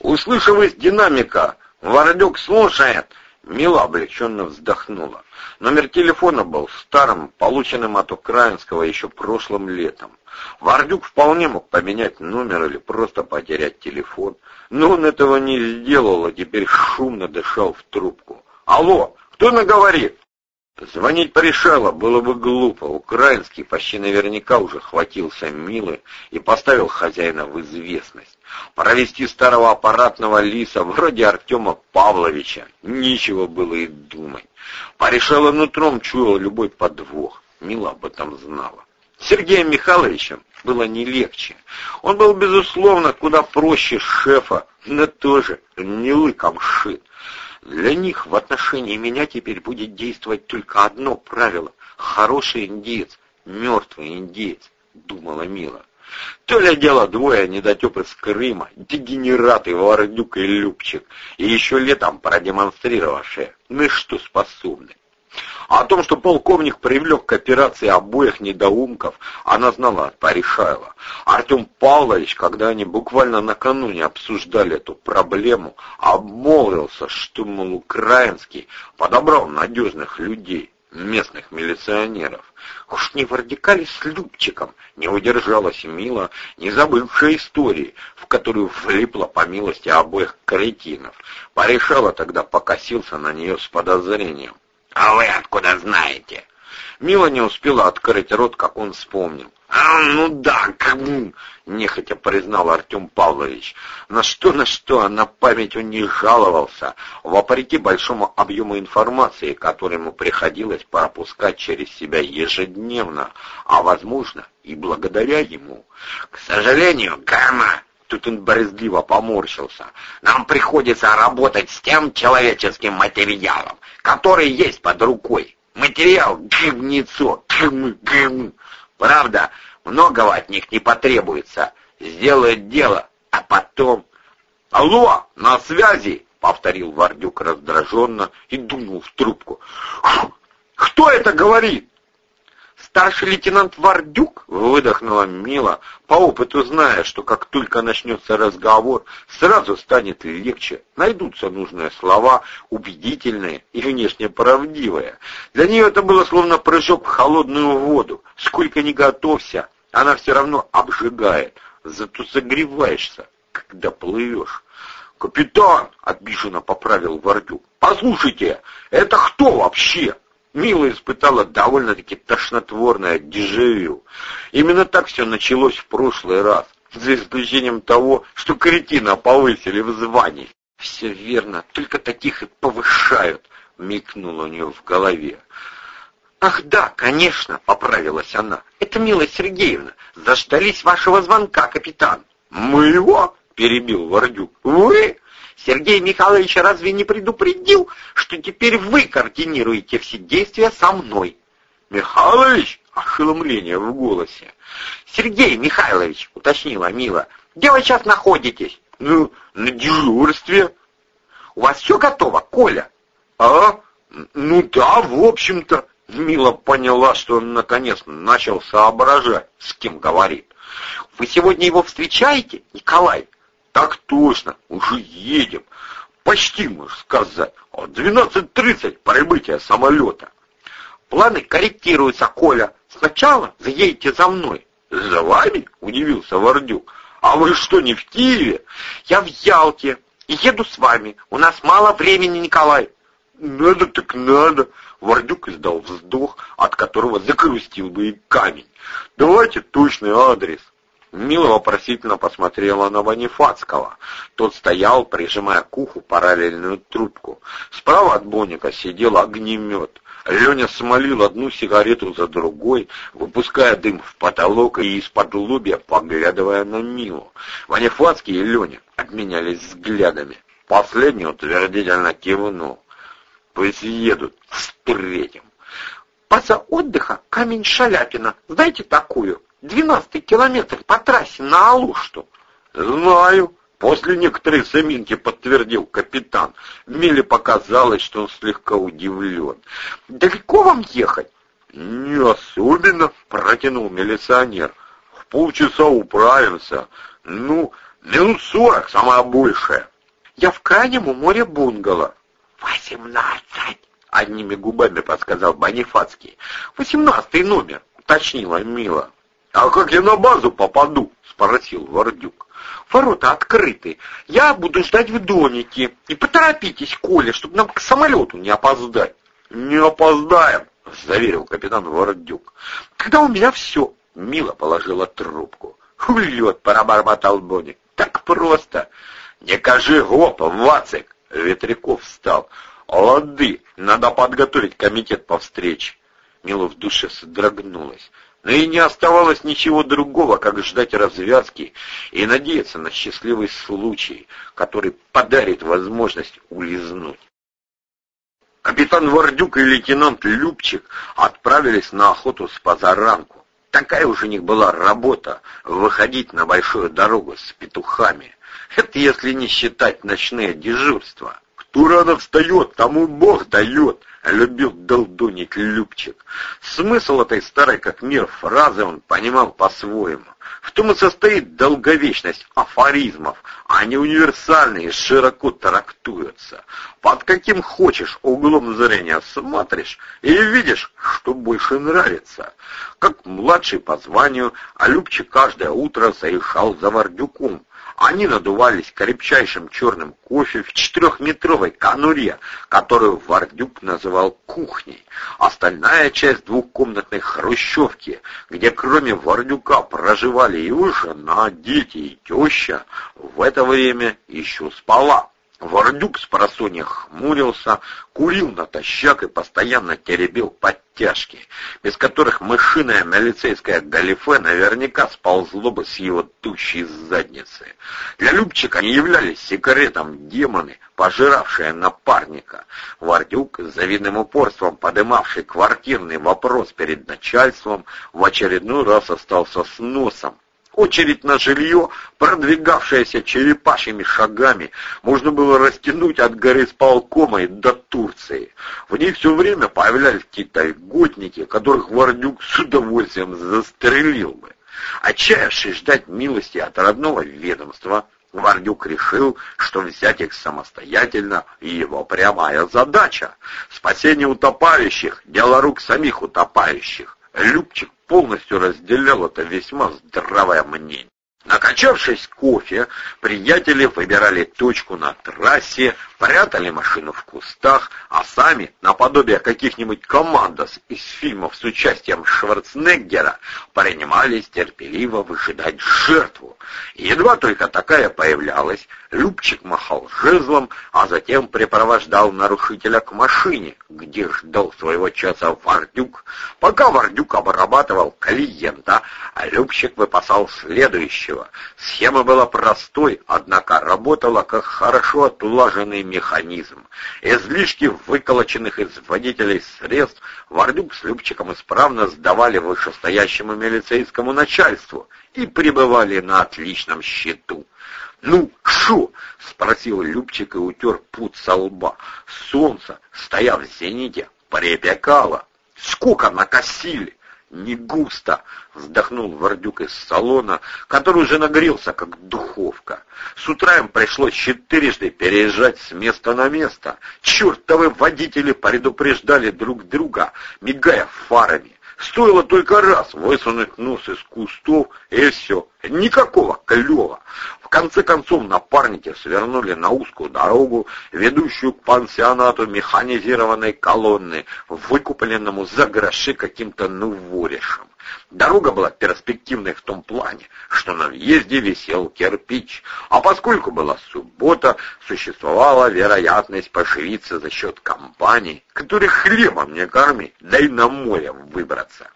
Услышав из динамика «Вородюк слушает!» Мила облегченно вздохнула. Номер телефона был старым, полученным от украинского еще прошлым летом. Вардюк вполне мог поменять номер или просто потерять телефон, но он этого не сделал, а теперь шумно дышал в трубку. «Алло, кто наговорит?» Звонить порешало было бы глупо. Украинский почти наверняка уже хватился Милы и поставил хозяина в известность. Провести старого аппаратного лиса вроде Артема Павловича нечего было и думать. Порешало нутром чуял любой подвох. Мила об этом знала. Сергеем Михайловичем было не легче. Он был, безусловно, куда проще шефа, но тоже не лыком шит. Для них в отношении меня теперь будет действовать только одно правило — хороший индеец, мертвый индеец, — думала Мила. То ли дело двое недотеп из Крыма, дегенераты Вордюк и Любчик, и еще летом продемонстрировавшие, на что способны. А о том, что полковник привлек к операции обоих недоумков, она знала от Паришаева. Артем Павлович, когда они буквально накануне обсуждали эту проблему, обмолвился, что, мол, украинский подобрал надежных людей, местных милиционеров. Уж не в радикале с Любчиком не удержалась Мила, не забывшая истории, в которую влипла по милости обоих кретинов. Порешала тогда покосился на нее с подозрением. «А вы откуда знаете?» Мила не успела открыть рот, как он вспомнил. «А, ну да, кому?» — нехотя признал Артем Павлович. На что, на что, на память он не жаловался, вопреки большому объему информации, который ему приходилось пропускать через себя ежедневно, а, возможно, и благодаря ему. «К сожалению, Гамма!» Тут он борезливо поморщился. «Нам приходится работать с тем человеческим материалом, который есть под рукой. Материал говнецо, гм, гм. Правда, многого от них не потребуется. Сделают дело, а потом... «Алло, на связи!» — повторил Вардюк раздраженно и дунул в трубку. «Кто это говорит?» «Старший лейтенант Вардюк?» — выдохнула Мила, по опыту зная, что как только начнется разговор, сразу станет легче, найдутся нужные слова, убедительные и внешне правдивые. Для нее это было словно прыжок в холодную воду. Сколько ни готовься, она все равно обжигает, зато согреваешься, когда плывешь. «Капитан!» — обиженно поправил Вардюк. «Послушайте, это кто вообще?» Мила испытала довольно-таки тошнотворное дежавю. Именно так все началось в прошлый раз, за исключением того, что кретина повысили в звании. «Все верно, только таких и повышают», — мелькнуло у нее в голове. «Ах да, конечно», — поправилась она. «Это Мила Сергеевна. Заждались вашего звонка, капитан». «Моего?» — перебил Вордюк. «Вы?» Сергей Михайлович разве не предупредил, что теперь вы координируете все действия со мной? Михайлович? Ошеломление в голосе. Сергей Михайлович, уточнила Мила, где вы сейчас находитесь? Ну, на дежурстве. У вас все готово, Коля? А? Ну да, в общем-то. Мила поняла, что он наконец начал соображать, с кем говорит. Вы сегодня его встречаете, Николай? Так точно, уже едем. Почти, можно сказать. 12.30 прибытие самолета. Планы корректируются, Коля. Сначала заедете за мной. За вами? Удивился Вордюк. А вы что, не в Киеве? Я в Ялте. И еду с вами. У нас мало времени, Николай. Надо так надо. Вордюк издал вздох, от которого закрустил бы и камень. Давайте точный адрес. Мила вопросительно посмотрела на Ванифацкого. Тот стоял, прижимая к уху параллельную трубку. Справа от Боника сидел огнемет. Леня смолил одну сигарету за другой, выпуская дым в потолок и из-под лобья поглядывая на Милу. Ванифацкий и Леня обменялись взглядами. Последний утвердительно кивнул. Пусть едут, встретим. База отдыха Камень Шаляпина. Знаете такую? Двенадцатый километр по трассе на Алушту. Знаю. После некоторой заминки подтвердил капитан. Миле показалось, что он слегка удивлен. «Далеко вам ехать?» «Не особенно», — протянул милиционер. «В полчаса управимся. Ну, Минут сорок, самое большее. Я в крайнем у моря бунгало. Восемнадцать, одними губами подсказал Бонифацкий. Восемнадцатый номер, уточнила Мила. А как я на базу попаду? Спросил Вордюк. Ворота открыты. Я буду ждать в домике. И поторопитесь, Коля, чтобы нам к самолету не опоздать. Не опоздаем, заверил капитан Вордюк. Когда у меня все. Мила положила трубку. Улет, пробормотал Боник. Так просто. Не кажи гоп, Вацик. Ветряков встал. Лады, надо подготовить комитет по встрече. Мила в душе содрогнулась. Но и не оставалось ничего другого, как ждать развязки и надеяться на счастливый случай, который подарит возможность улизнуть. Капитан Вордюк и лейтенант Любчик отправились на охоту с позаранку. Такая уж у них была работа — выходить на большую дорогу с петухами. Это если не считать ночные дежурства. Кто рано встает, тому Бог дает, — любил долдонить Любчик. Смысл этой старой как мир фразы он понимал по-своему. В том и состоит долговечность афоризмов. Они универсальные, широко трактуются. Под каким хочешь углом зрения смотришь и видишь, что больше нравится. Как младший по званию, а Любчик каждое утро заезжал за Вардюком. Они надувались крепчайшим черным кофе в четырехметровой конуре, которую Вардюк называл кухней. Остальная часть двухкомнатной хрущевки, где кроме Вардюка проживали его жена, дети и теща, в это время еще спала. Вордюк с просонья хмурился, курил натощак и постоянно теребил подтяжки, без которых мышиное милицейское галифе наверняка сползло бы с его тущей задницы. Для Любчика они являлись секретом демоны, пожиравшие напарника. Вордюк, с завидным упорством подымавший квартирный вопрос перед начальством, в очередной раз остался с носом, Очередь на жилье, продвигавшаяся черепашьими шагами, можно было растянуть от горы с полкома до Турции. В ней все время появлялись какие-то льготники, которых Вардюк с удовольствием застрелил бы. Отчаявшись ждать милости от родного ведомства, Вардюк решил, что взять их самостоятельно — его прямая задача. Спасение утопающих — дело рук самих утопающих. Любчик полностью разделял это весьма здравое мнение. Накачавшись кофе, приятели выбирали точку на трассе, прятали машину в кустах, а сами, наподобие каких-нибудь командос из фильмов с участием Шварценеггера, принимались терпеливо выжидать жертву. едва только такая появлялась, Любчик махал жезлом, а затем припровождал нарушителя к машине, где ждал своего часа Вардюк. Пока Вардюк обрабатывал клиента, а Любчик выпасал следующего. Схема была простой, однако работала как хорошо отлаженный механизм. Излишки выколоченных из водителей средств Вардюк с Любчиком исправно сдавали вышестоящему милицейскому начальству и пребывали на отличном счету. «Ну, шо?» — спросил Любчик и утер путь со лба. Солнце, стоя в зените, припекало. «Сколько накосили!» «Не густо!» — вздохнул Вардюк из салона, который уже нагрелся, как духовка. С утра им пришлось четырежды переезжать с места на место. Чертовы водители предупреждали друг друга, мигая фарами. Стоило только раз высунуть нос из кустов, и все. Никакого клёва. В конце концов напарники свернули на узкую дорогу, ведущую к пансионату механизированной колонны, выкупленному за гроши каким-то нуворишем. Дорога была перспективной в том плане, что на въезде висел кирпич, а поскольку была суббота, существовала вероятность поживиться за счет компаний, которые хлебом не корми, да и на море выбраться.